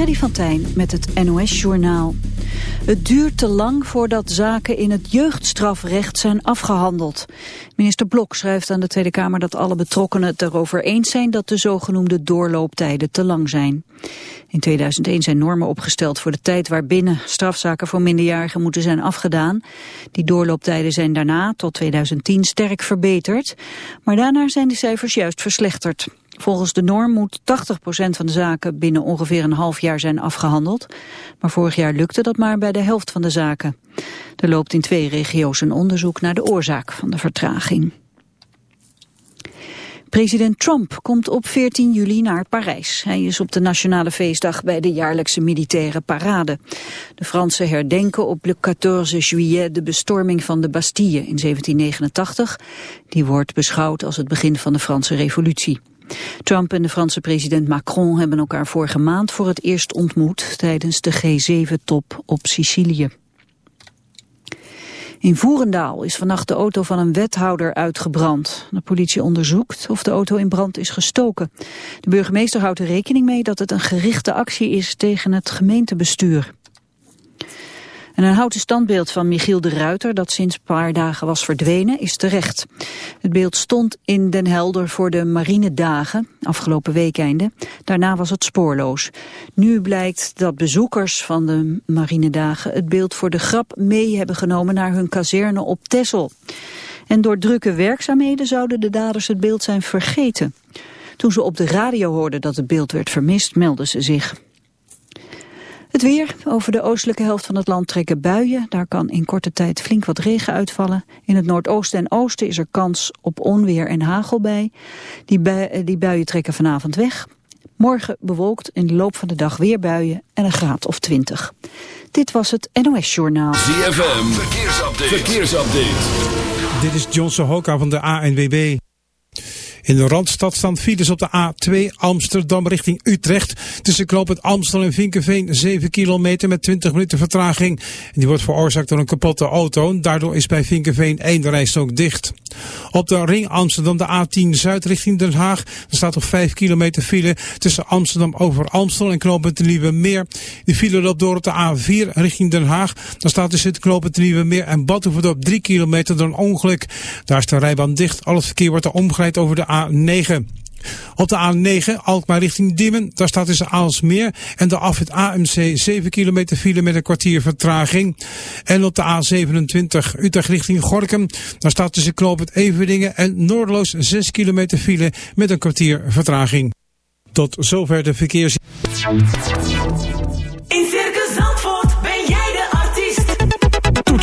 Freddy van Tijn met het NOS-journaal. Het duurt te lang voordat zaken in het jeugdstrafrecht zijn afgehandeld. Minister Blok schrijft aan de Tweede Kamer dat alle betrokkenen het erover eens zijn dat de zogenoemde doorlooptijden te lang zijn. In 2001 zijn normen opgesteld voor de tijd waarbinnen strafzaken voor minderjarigen moeten zijn afgedaan. Die doorlooptijden zijn daarna, tot 2010, sterk verbeterd. Maar daarna zijn de cijfers juist verslechterd. Volgens de norm moet 80% van de zaken binnen ongeveer een half jaar zijn afgehandeld. Maar vorig jaar lukte dat maar bij de helft van de zaken. Er loopt in twee regio's een onderzoek naar de oorzaak van de vertraging. President Trump komt op 14 juli naar Parijs. Hij is op de nationale feestdag bij de jaarlijkse militaire parade. De Fransen herdenken op le 14 juillet de bestorming van de Bastille in 1789. Die wordt beschouwd als het begin van de Franse revolutie. Trump en de Franse president Macron hebben elkaar vorige maand voor het eerst ontmoet tijdens de G7-top op Sicilië. In Voerendaal is vannacht de auto van een wethouder uitgebrand. De politie onderzoekt of de auto in brand is gestoken. De burgemeester houdt er rekening mee dat het een gerichte actie is tegen het gemeentebestuur. En een houten standbeeld van Michiel de Ruiter, dat sinds een paar dagen was verdwenen, is terecht. Het beeld stond in Den Helder voor de Marinedagen, afgelopen weekende. Daarna was het spoorloos. Nu blijkt dat bezoekers van de Marinedagen het beeld voor de grap mee hebben genomen naar hun kazerne op Texel. En door drukke werkzaamheden zouden de daders het beeld zijn vergeten. Toen ze op de radio hoorden dat het beeld werd vermist, meldden ze zich. Het weer. Over de oostelijke helft van het land trekken buien. Daar kan in korte tijd flink wat regen uitvallen. In het noordoosten en oosten is er kans op onweer en hagel bij. Die, bui die buien trekken vanavond weg. Morgen bewolkt in de loop van de dag weer buien en een graad of 20. Dit was het NOS Journaal. ZFM. Verkeersupdate. Verkeersupdate. Dit is Johnson Hoka van de ANWB. In de Randstad staan files op de A2 Amsterdam richting Utrecht. Tussen knooppunt Amstel en Vinkenveen 7 kilometer met 20 minuten vertraging. En die wordt veroorzaakt door een kapotte auto. Daardoor is bij Vinkenveen één rijstrook dicht. Op de ring Amsterdam de A10 Zuid richting Den Haag. Er staat nog 5 kilometer file tussen Amsterdam over Amstel en knooppunt de Nieuwe Meer. Die file loopt door op de A4 richting Den Haag. Dan staat tussen het knooppunt de Nieuwe Meer en Badhoevedorp 3 kilometer door een ongeluk. Daar is de rijbaan dicht. Al het verkeer wordt er omgeleid over de A9. Op de A9 Alkmaar richting Diemen, daar staat tussen Aalsmeer en de afwit AMC 7 kilometer file met een kwartier vertraging. En op de A27 Utrecht richting Gorkum, daar staat tussen Knoopend Everdingen en Noordloos 6 kilometer file met een kwartier vertraging. Tot zover de verkeers...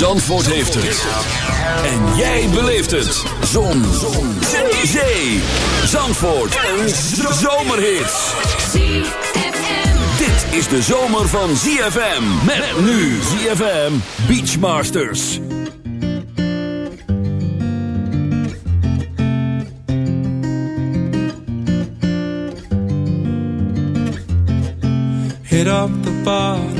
Zandvoort heeft het. En jij beleeft het. Zon. Zon. Zee. Zandvoort. Een zomerhit. Dit is de zomer van ZFM. Met nu ZFM Beachmasters. Hit up the bottom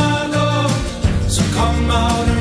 come out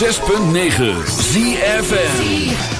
106.9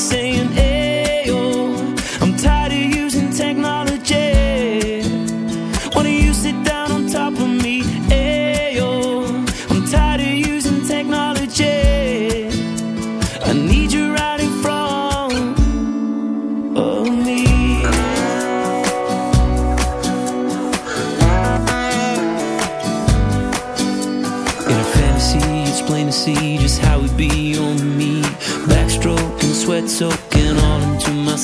You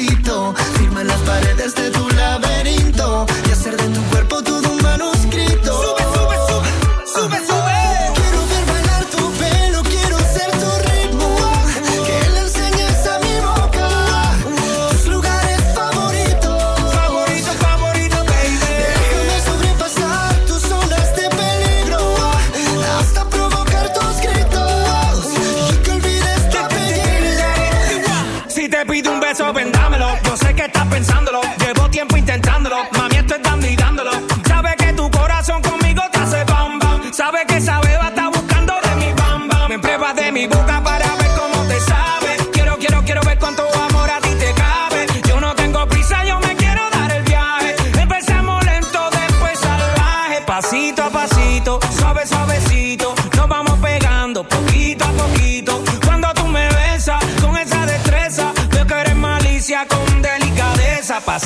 necesito. Las paredes de tu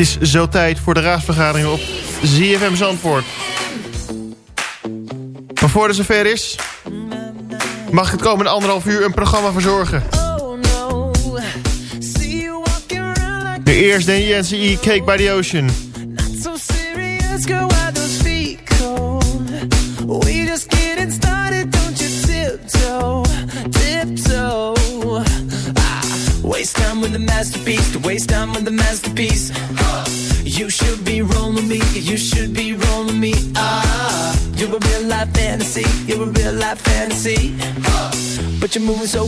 Het is zo tijd voor de raadsvergadering op ZFM Zandvoort. Maar voordat het zover is, mag ik het komende anderhalf uur een programma verzorgen. De eerste de NCE Cake by the Ocean.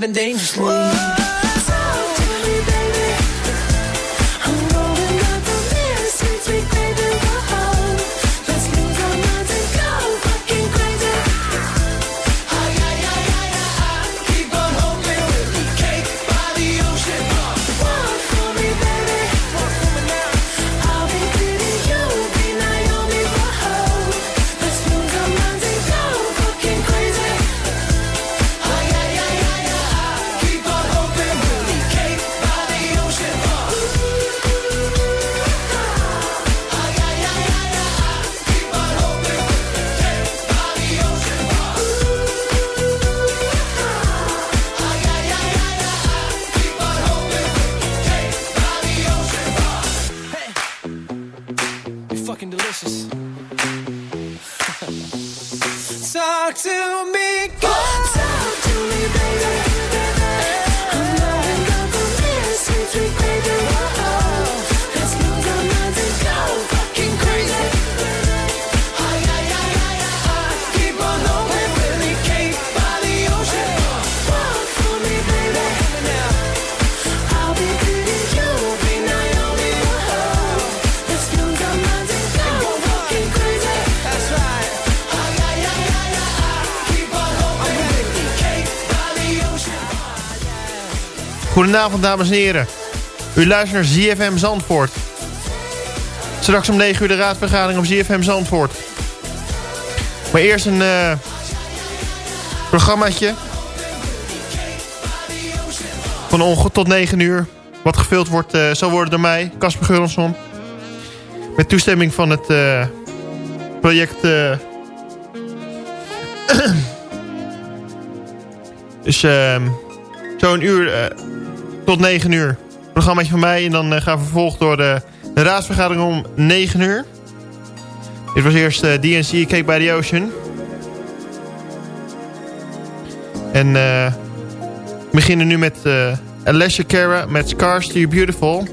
living dangerously. Goedenavond, dames en heren. U luistert naar ZFM Zandvoort. Straks om 9 uur de raadsvergadering op ZFM Zandvoort. Maar eerst een eh, programmaatje. Van ongeveer tot 9 uur. Wat gevuld wordt, eh, zal worden door mij, Casper Gurlson. Met toestemming van het eh, project... dus zo'n uur tot 9 uur. Programmaatje van mij en dan eh, gaan we vervolgd door de, de, raadsvergadering om 9 uur. Dit was eerst eh, DNC Cake by the Ocean. En eh, we beginnen nu met Alessia Cara met Scars to You Beautiful.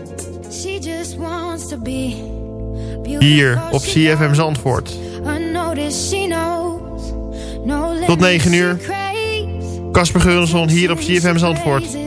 Hier op CFM Zandvoort. Tot 9 uur. Casper Geurenson hier op CFM Zandvoort.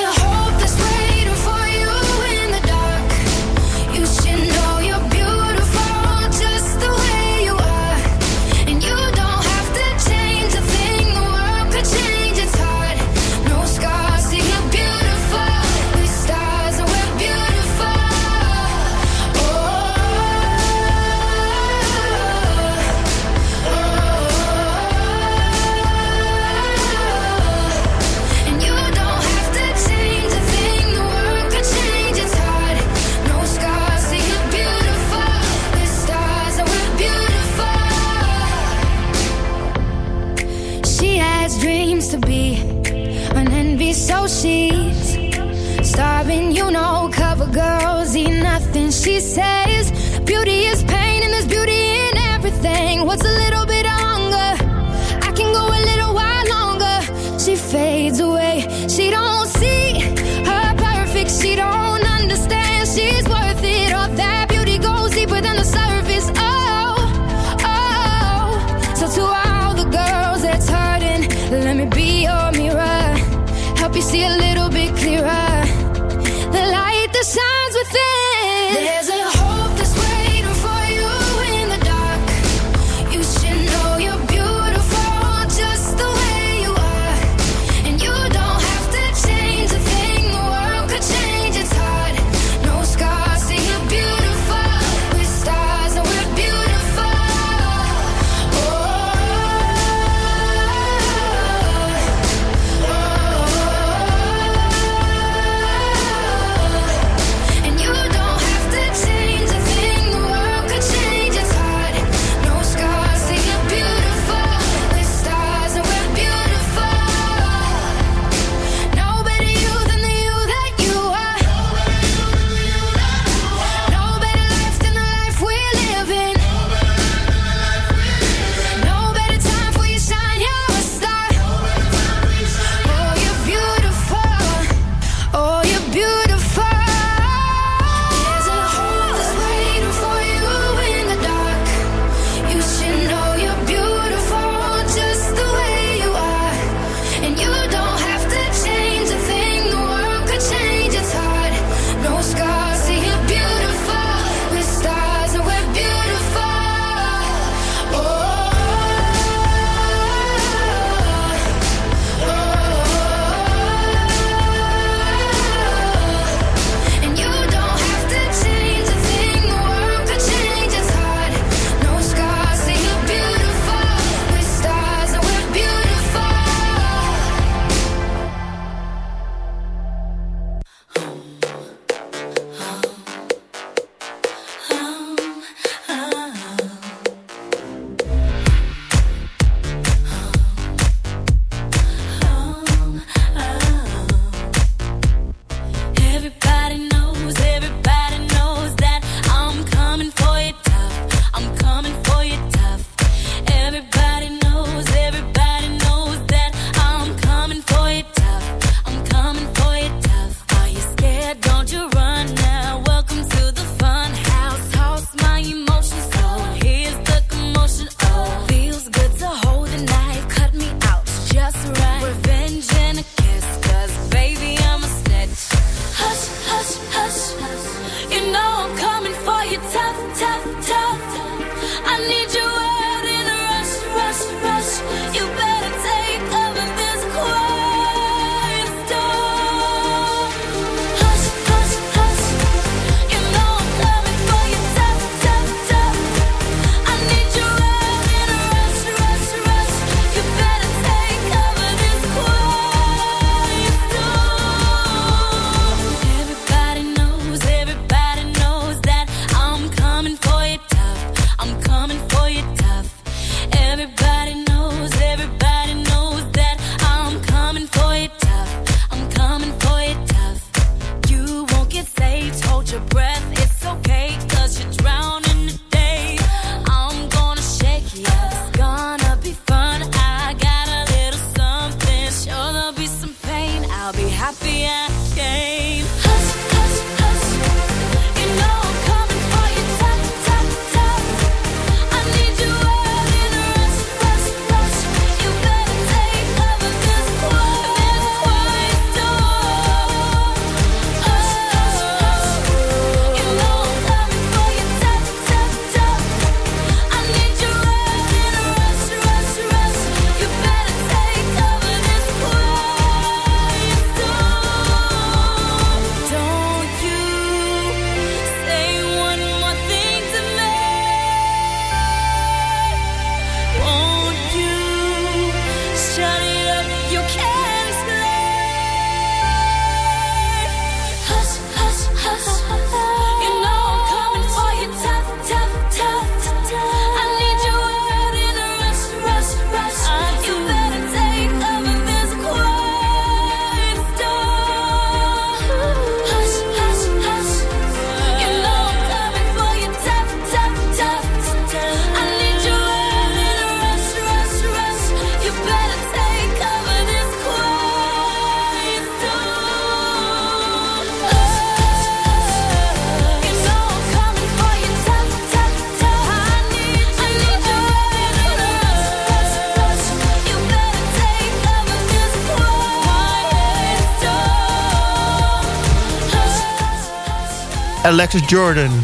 Alexis Jordan.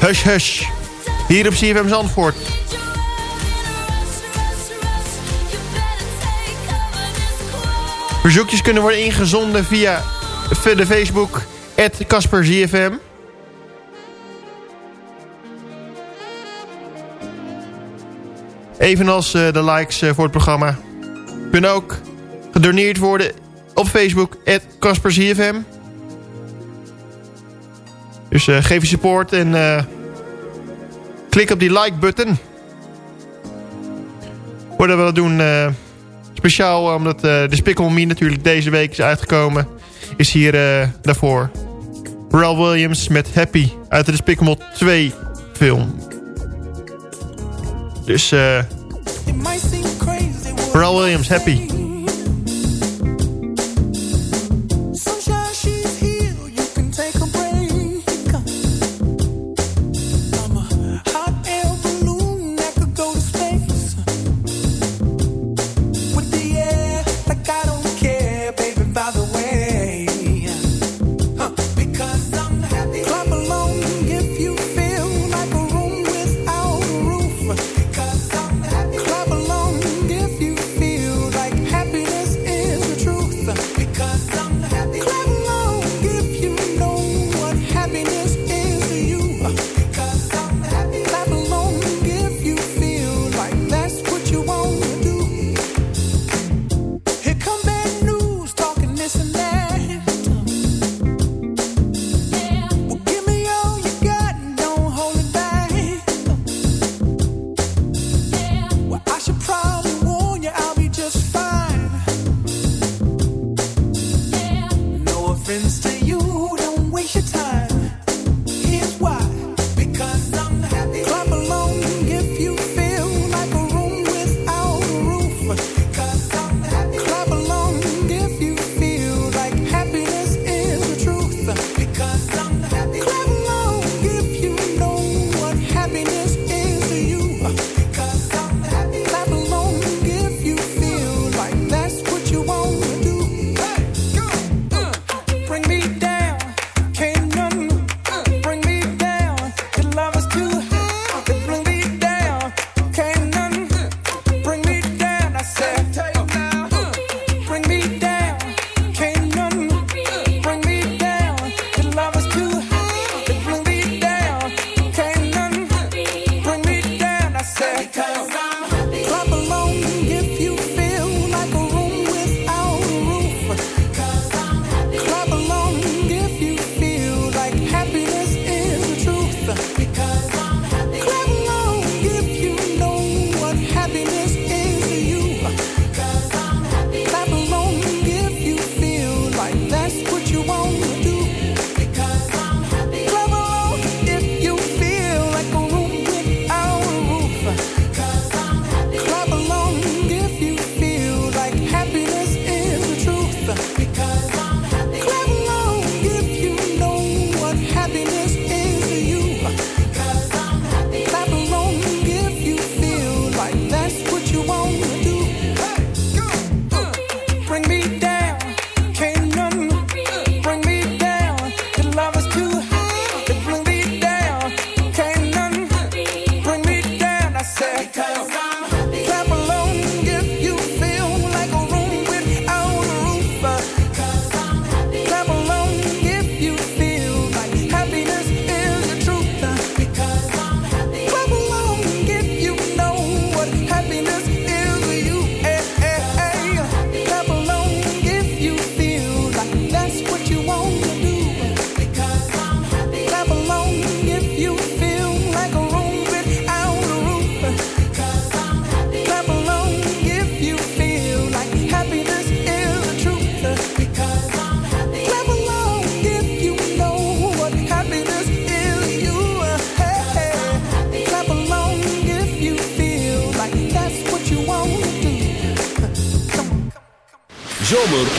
Hush Hush. Hier op CFM Zandvoort. Verzoekjes kunnen worden ingezonden via de Facebook... @CasperZFM. Evenals eh, de likes eh, voor het programma. Kunnen ook gedoneerd worden op Facebook, @CasperZFM. Dus uh, geef je support en uh, klik op die like-button. Voordat we dat doen, uh, speciaal omdat de Spickle Me natuurlijk deze week is uitgekomen... is hier daarvoor Pharrell Williams met Happy uit de Despicable 2 film. Dus eh... Pharrell Williams, Happy.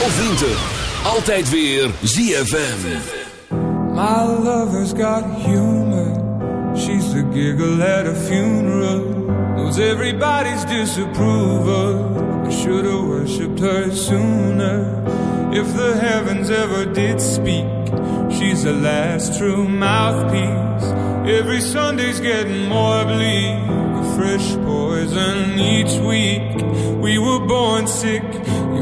of winter. Altijd weer ZFM. My lover's got humor. She's the giggle at a funeral. Knows everybody's disapproval. I should have worshipped her sooner. If the heavens ever did speak, she's the last true mouthpiece. Every Sunday's getting more bleak, a fresh poison each week. We were born sick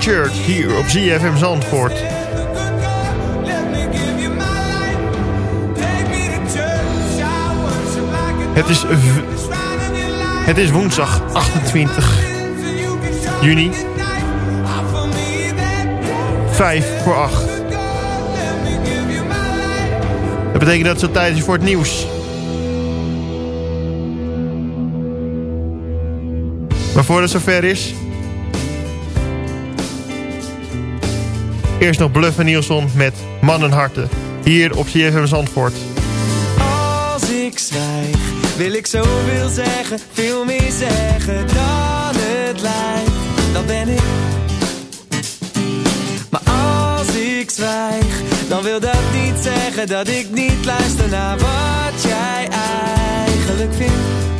Church hier op ZFM Zandvoort. Het is, het is woensdag 28 juni. 5 voor acht. Dat betekent dat het zo tijd is voor het nieuws. Maar voordat het zover is, Eerst nog Bluff en Nielsen met Mannenharten. Hier op CFM Zandvoort. Als ik zwijg, wil ik zoveel zeggen. Veel meer zeggen dan het lijkt. dan ben ik. Maar als ik zwijg, dan wil dat niet zeggen dat ik niet luister naar wat jij eigenlijk vindt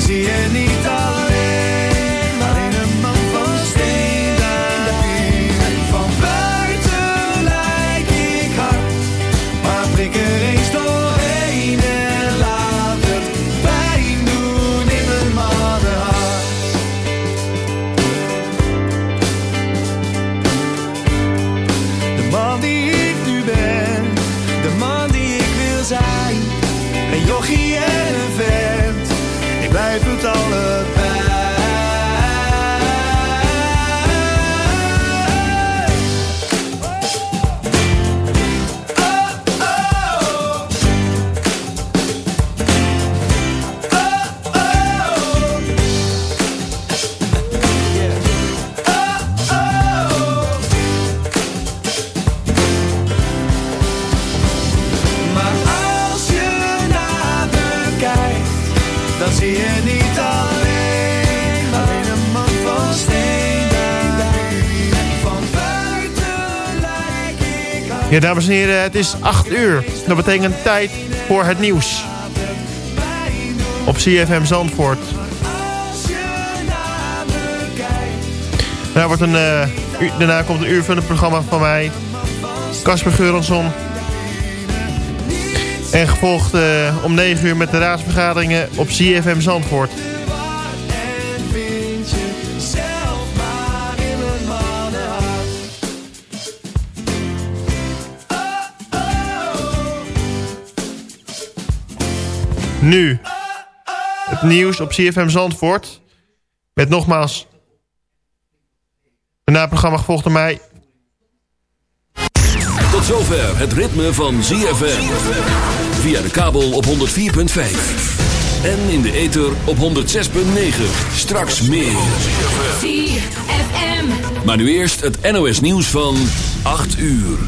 zie je niet alleen Dames en heren, het is 8 uur. Dat betekent tijd voor het nieuws. Op CFM Zandvoort. Daarna, wordt een, eh, daarna komt een uur van het programma van mij. Casper Geuransson. En gevolgd eh, om 9 uur met de raadsvergaderingen op CFM Zandvoort. Nu. Het nieuws op CFM Zandvoort. Met nogmaals... Een naprogramma gevolgd door mij. Tot zover het ritme van ZFM. Via de kabel op 104.5. En in de ether op 106.9. Straks meer. Maar nu eerst het NOS nieuws van 8 uur.